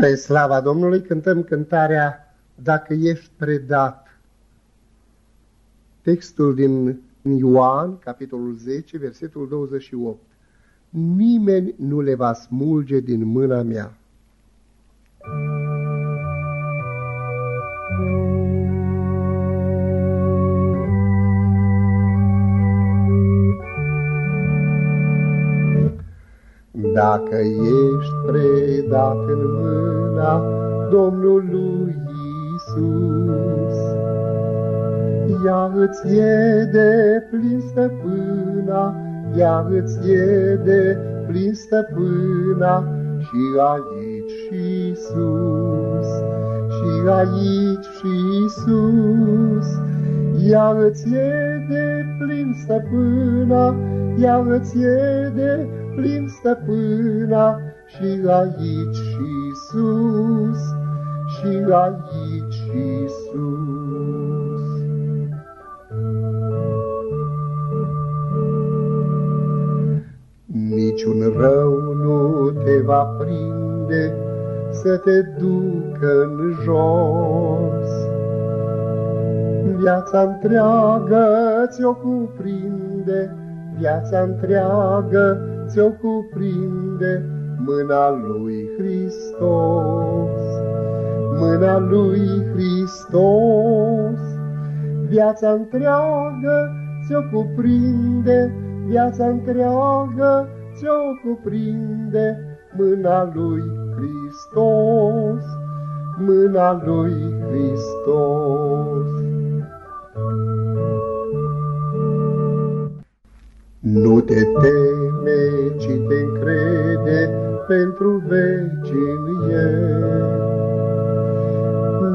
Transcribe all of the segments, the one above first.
Pe slava Domnului cântăm cântarea Dacă ești predat. Textul din Ioan, capitolul 10, versetul 28. Nimeni nu le va smulge din mâna mea. Dacă ești predat în mâna Domnului Isus, ea îți e de plin stăpâna, ea îți e de plin stăpâna, și aici și sus, și aici și sus. Ea îți e de plin stăpâna, ea îți e de plin stăpâna și aici și sus, și aici și sus. Niciun rău nu te va prinde să te ducă în jos. Viața întreagă ți-o cuprinde, viața întreagă ți-o cuprinde mâna lui Hristos. Mâna lui Hristos, viața întreagă ți-o cuprinde, viața întreagă ți-o cuprinde mâna lui Hristos, mâna lui Hristos. Nu te teme, ci te încrede pentru veci în el.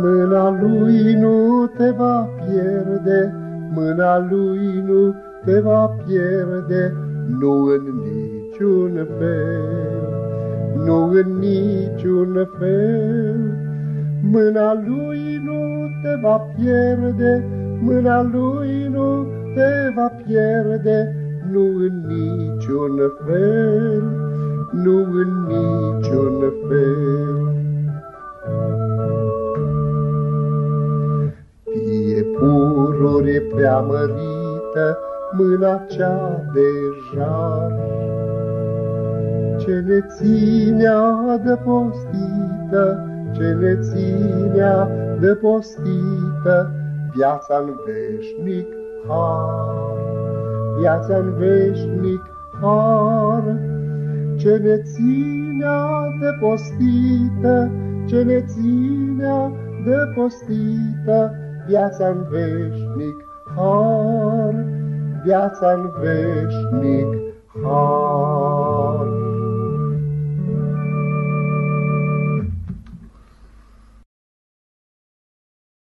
Mâna lui nu te va pierde, mâna lui nu te va pierde, nu în niciun fel, nu în niciun fel. Mâna lui nu te va pierde, mâna lui nu te va pierde, nu în niciun fel, nu în niciun fel. Fie pururi preamărită mâna cea de jar, ce ne ținea de postită, ce ne ținea de postită, viața-n veșnic har viața în veșnic har. Ce ne ținea de postită, ce ne ținea de postită, viața în veșnic har, viața în veșnic har.